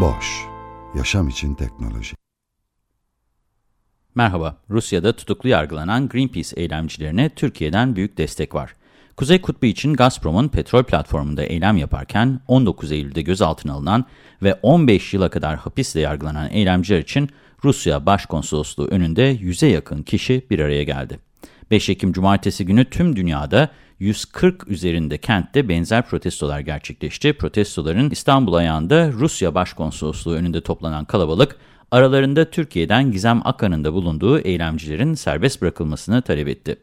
Boş, yaşam için teknoloji. Merhaba, Rusya'da tutuklu yargılanan Greenpeace eylemcilerine Türkiye'den büyük destek var. Kuzey Kutbu için Gazprom'un petrol platformunda eylem yaparken 19 Eylül'de gözaltına alınan ve 15 yıla kadar hapisle yargılanan eylemciler için Rusya Başkonsolosluğu önünde 100'e yakın kişi bir araya geldi. 5 Ekim Cumartesi günü tüm dünyada 140 üzerinde kentte benzer protestolar gerçekleşti. Protestoların İstanbul ayağında Rusya Başkonsolosluğu önünde toplanan kalabalık, aralarında Türkiye'den Gizem Akan'ın da bulunduğu eylemcilerin serbest bırakılmasını talep etti.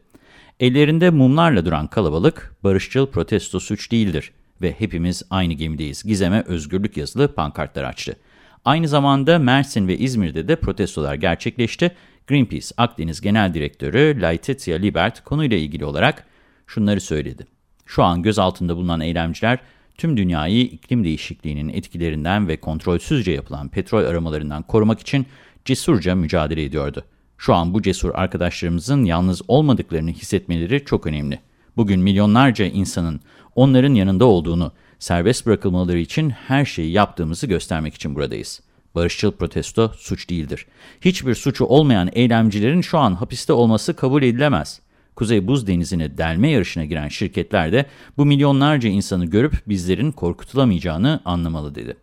Ellerinde mumlarla duran kalabalık, barışçıl protesto suç değildir ve hepimiz aynı gemideyiz. Gizem'e özgürlük yazılı pankartlar açtı. Aynı zamanda Mersin ve İzmir'de de protestolar gerçekleşti. Greenpeace Akdeniz Genel Direktörü Laetitia Libert konuyla ilgili olarak şunları söyledi. Şu an gözaltında bulunan eylemciler tüm dünyayı iklim değişikliğinin etkilerinden ve kontrolsüzce yapılan petrol aramalarından korumak için cesurca mücadele ediyordu. Şu an bu cesur arkadaşlarımızın yalnız olmadıklarını hissetmeleri çok önemli. Bugün milyonlarca insanın onların yanında olduğunu, serbest bırakılmaları için her şeyi yaptığımızı göstermek için buradayız. Barışçıl protesto suç değildir. Hiçbir suçu olmayan eylemcilerin şu an hapiste olması kabul edilemez. Kuzey Buz Denizi'ne delme yarışına giren şirketler de bu milyonlarca insanı görüp bizlerin korkutulamayacağını anlamalı dedi.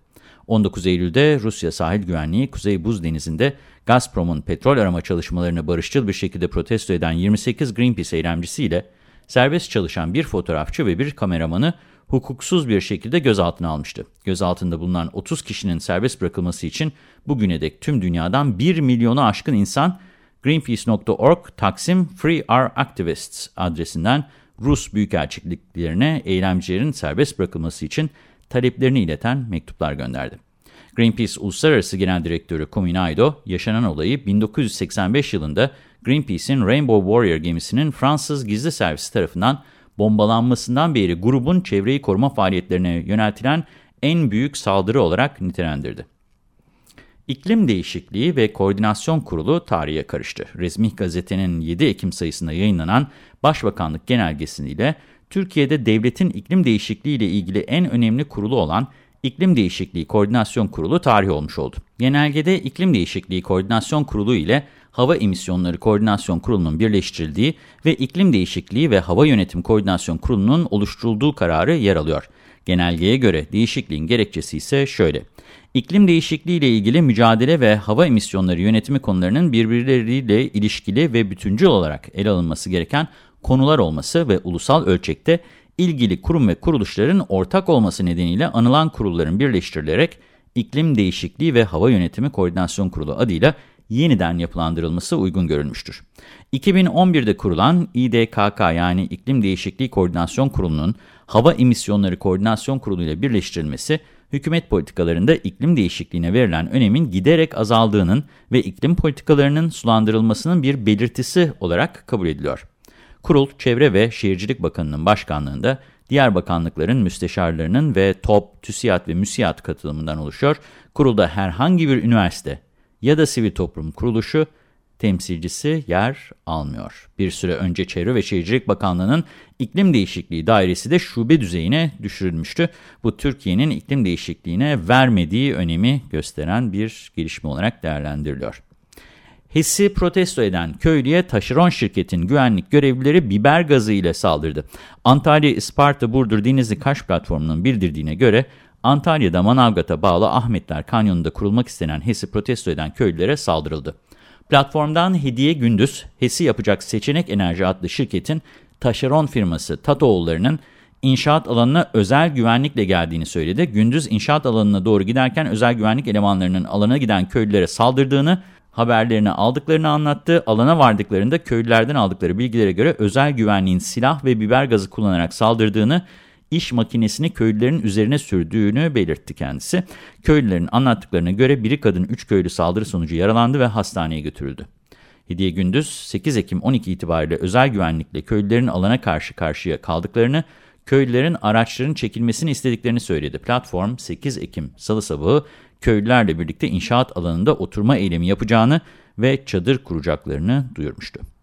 19 Eylül'de Rusya Sahil Güvenliği Kuzey Buz Denizi'nde Gazprom'un petrol arama çalışmalarını barışçıl bir şekilde protesto eden 28 Greenpeace eylemcisiyle serbest çalışan bir fotoğrafçı ve bir kameramanı hukuksuz bir şekilde gözaltına almıştı. Gözaltında bulunan 30 kişinin serbest bırakılması için bugüne dek tüm dünyadan 1 milyonu aşkın insan Greenpeace.org Taksim Free Our Activists adresinden Rus büyükelçiliklerine eylemcilerin serbest bırakılması için taleplerini ileten mektuplar gönderdi. Greenpeace Uluslararası Genel Direktörü Kuminaido, yaşanan olayı 1985 yılında Greenpeace'in Rainbow Warrior gemisinin Fransız gizli servisi tarafından bombalanmasından beri grubun çevreyi koruma faaliyetlerine yöneltilen en büyük saldırı olarak nitelendirdi. İklim Değişikliği ve Koordinasyon Kurulu tarihe karıştı. Resmi Gazete'nin 7 Ekim sayısında yayınlanan Başbakanlık Genelgesi'yle Türkiye'de devletin iklim değişikliği ile ilgili en önemli kurulu olan İklim Değişikliği Koordinasyon Kurulu tarih olmuş oldu. Genelgede İklim Değişikliği Koordinasyon Kurulu ile Hava Emisyonları Koordinasyon Kurulu'nun birleştirildiği ve İklim Değişikliği ve Hava Yönetim Koordinasyon Kurulu'nun oluşturulduğu kararı yer alıyor. Genelgeye göre değişikliğin gerekçesi ise şöyle. İklim değişikliği ile ilgili mücadele ve hava emisyonları yönetimi konularının birbirleriyle ilişkili ve bütüncül olarak ele alınması gereken konular olması ve ulusal ölçekte ilgili kurum ve kuruluşların ortak olması nedeniyle anılan kurulların birleştirilerek İklim Değişikliği ve Hava Yönetimi Koordinasyon Kurulu adıyla yeniden yapılandırılması uygun görülmüştür. 2011'de kurulan İDKK yani İklim Değişikliği Koordinasyon Kurulu'nun Hava Emisyonları Koordinasyon Kurulu ile birleştirilmesi, hükümet politikalarında iklim değişikliğine verilen önemin giderek azaldığının ve iklim politikalarının sulandırılmasının bir belirtisi olarak kabul ediliyor. Kurul, Çevre ve Şehircilik Bakanı'nın başkanlığında, diğer bakanlıkların müsteşarlarının ve TOP, TÜSİAD ve MÜSİAD katılımından oluşuyor. Kurulda herhangi bir üniversite ya da sivil toplum kuruluşu temsilcisi yer almıyor. Bir süre önce Çevre ve Şehircilik Bakanlığı'nın iklim değişikliği dairesi de şube düzeyine düşürülmüştü. Bu Türkiye'nin iklim değişikliğine vermediği önemi gösteren bir gelişme olarak değerlendiriliyor. HES'i protesto eden köylüye taşeron şirketin güvenlik görevlileri biber gazı ile saldırdı. Antalya, Isparta, Burdur, Denizli, Kaş platformunun bildirdiğine göre Antalya'da Manavgat'a bağlı Ahmetler Kanyonu'nda kurulmak istenen HES'i protesto eden köylülere saldırıldı. Platformdan Hediye Gündüz, HES'i yapacak Seçenek Enerji adlı şirketin taşeron firması Tatoğulları'nın inşaat alanına özel güvenlikle geldiğini söyledi. Gündüz inşaat alanına doğru giderken özel güvenlik elemanlarının alana giden köylülere saldırdığını, haberlerini aldıklarını anlattı. Alana vardıklarında köylülerden aldıkları bilgilere göre özel güvenliğin silah ve biber gazı kullanarak saldırdığını, iş makinesini köylülerin üzerine sürdüğünü belirtti kendisi. Köylülerin anlattıklarına göre biri kadın 3 köylü saldırı sonucu yaralandı ve hastaneye götürüldü. Hediye Gündüz 8 Ekim 12 itibariyle özel güvenlikle köylülerin alana karşı karşıya kaldıklarını, köylülerin araçların çekilmesini istediklerini söyledi. Platform 8 Ekim salı sabahı köylülerle birlikte inşaat alanında oturma eylemi yapacağını ve çadır kuracaklarını duyurmuştu.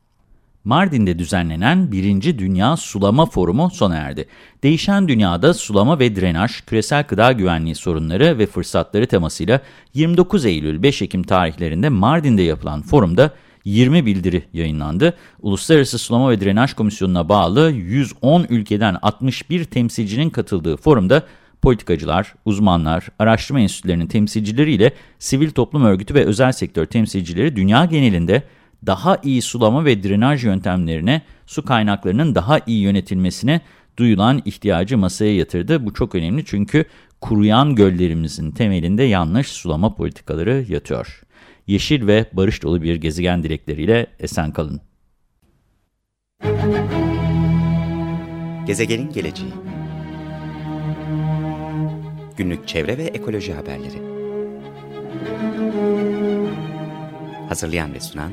Mardin'de düzenlenen 1. Dünya Sulama Forumu sona erdi. Değişen dünyada sulama ve drenaj, küresel gıda güvenliği sorunları ve fırsatları temasıyla 29 Eylül-5 Ekim tarihlerinde Mardin'de yapılan forumda 20 bildiri yayınlandı. Uluslararası Sulama ve Drenaj Komisyonu'na bağlı 110 ülkeden 61 temsilcinin katıldığı forumda politikacılar, uzmanlar, araştırma enstitülerinin temsilcileriyle sivil toplum örgütü ve özel sektör temsilcileri dünya genelinde daha iyi sulama ve drenaj yöntemlerine, su kaynaklarının daha iyi yönetilmesine duyulan ihtiyacı masaya yatırdı. Bu çok önemli çünkü kuruyan göllerimizin temelinde yanlış sulama politikaları yatıyor. Yeşil ve barış dolu bir gezegen dilekleriyle esen kalın. Gezegenin geleceği Günlük çevre ve ekoloji haberleri Hazırlayan ve sunan